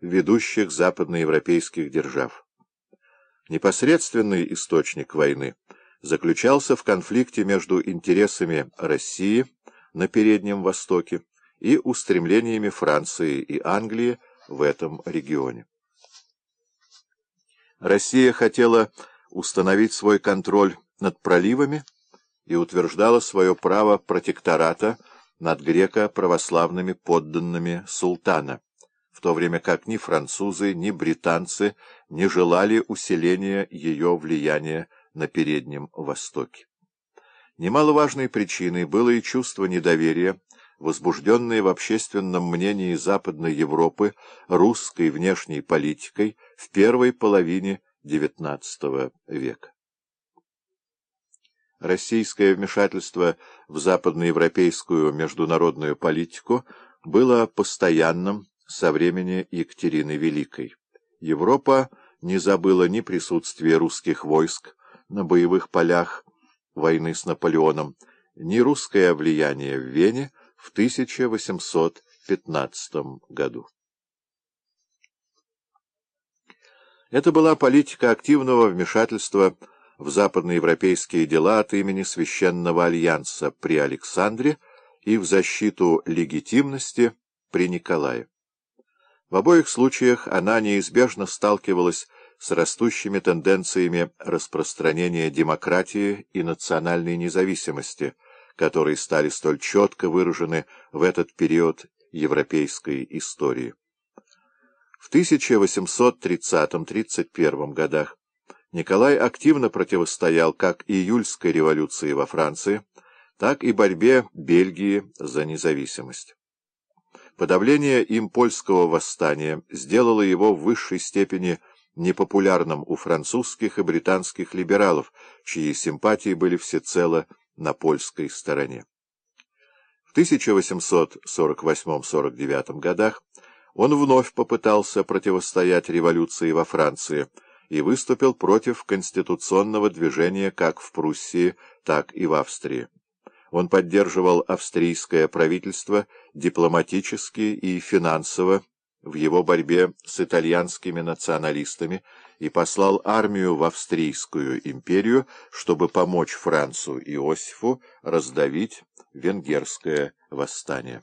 ведущих западноевропейских держав. Непосредственный источник войны заключался в конфликте между интересами России на Переднем Востоке и устремлениями Франции и Англии в этом регионе. Россия хотела установить свой контроль над проливами и утверждала свое право протектората над греко-православными подданными султана, в то время как ни французы, ни британцы не желали усиления ее влияния на Переднем Востоке. Немаловажной причиной было и чувство недоверия, возбужденное в общественном мнении Западной Европы русской внешней политикой в первой половине XIX века. Российское вмешательство в западноевропейскую международную политику было постоянным со времени Екатерины Великой. Европа не забыла ни присутствия русских войск на боевых полях войны с Наполеоном, ни русское влияние в Вене в 1815 году. Это была политика активного вмешательства в западноевропейские дела от имени Священного Альянса при Александре и в защиту легитимности при Николае. В обоих случаях она неизбежно сталкивалась с растущими тенденциями распространения демократии и национальной независимости, которые стали столь четко выражены в этот период европейской истории. В 1830-31 годах Николай активно противостоял как июльской революции во Франции, так и борьбе Бельгии за независимость. Подавление им польского восстания сделало его в высшей степени непопулярным у французских и британских либералов, чьи симпатии были всецело на польской стороне. В 1848-49 годах он вновь попытался противостоять революции во Франции и выступил против конституционного движения как в Пруссии, так и в Австрии. Он поддерживал австрийское правительство дипломатически и финансово, в его борьбе с итальянскими националистами и послал армию в Австрийскую империю, чтобы помочь Францу Иосифу раздавить венгерское восстание.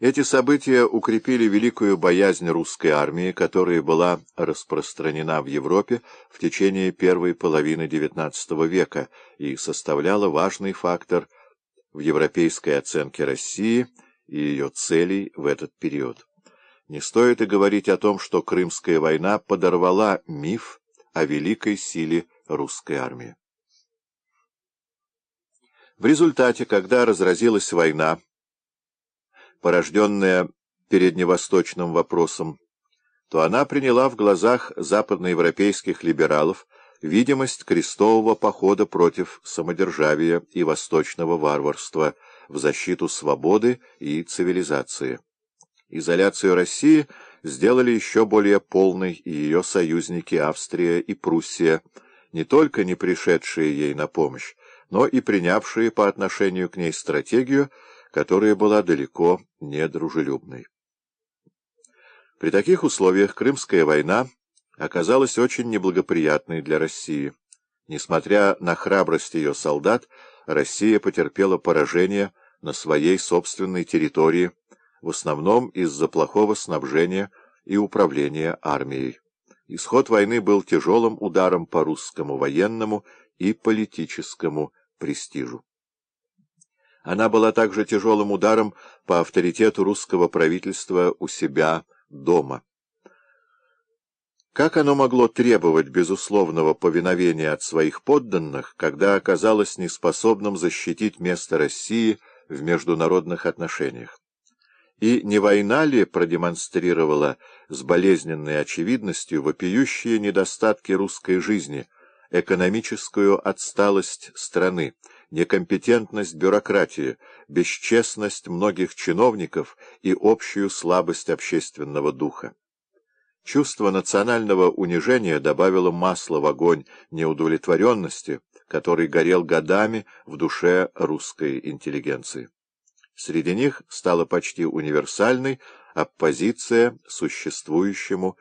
Эти события укрепили великую боязнь русской армии, которая была распространена в Европе в течение первой половины XIX века и составляла важный фактор в европейской оценке России и ее целей в этот период. Не стоит и говорить о том, что Крымская война подорвала миф о великой силе русской армии. В результате, когда разразилась война, порожденная передневосточным вопросом, то она приняла в глазах западноевропейских либералов видимость крестового похода против самодержавия и восточного варварства в защиту свободы и цивилизации. Изоляцию России сделали еще более полной ее союзники Австрия и Пруссия, не только не пришедшие ей на помощь, но и принявшие по отношению к ней стратегию, которая была далеко не дружелюбной. При таких условиях Крымская война оказалась очень неблагоприятной для России. Несмотря на храбрость ее солдат, Россия потерпела поражение на своей собственной территории, в основном из-за плохого снабжения и управления армией. Исход войны был тяжелым ударом по русскому военному и политическому престижу. Она была также тяжелым ударом по авторитету русского правительства у себя дома. Как оно могло требовать безусловного повиновения от своих подданных, когда оказалось неспособным защитить место России в международных отношениях? И не война ли продемонстрировала с болезненной очевидностью вопиющие недостатки русской жизни, экономическую отсталость страны, некомпетентность бюрократии, бесчестность многих чиновников и общую слабость общественного духа? Чувство национального унижения добавило масло в огонь неудовлетворенности, который горел годами в душе русской интеллигенции. Среди них стала почти универсальной оппозиция существующему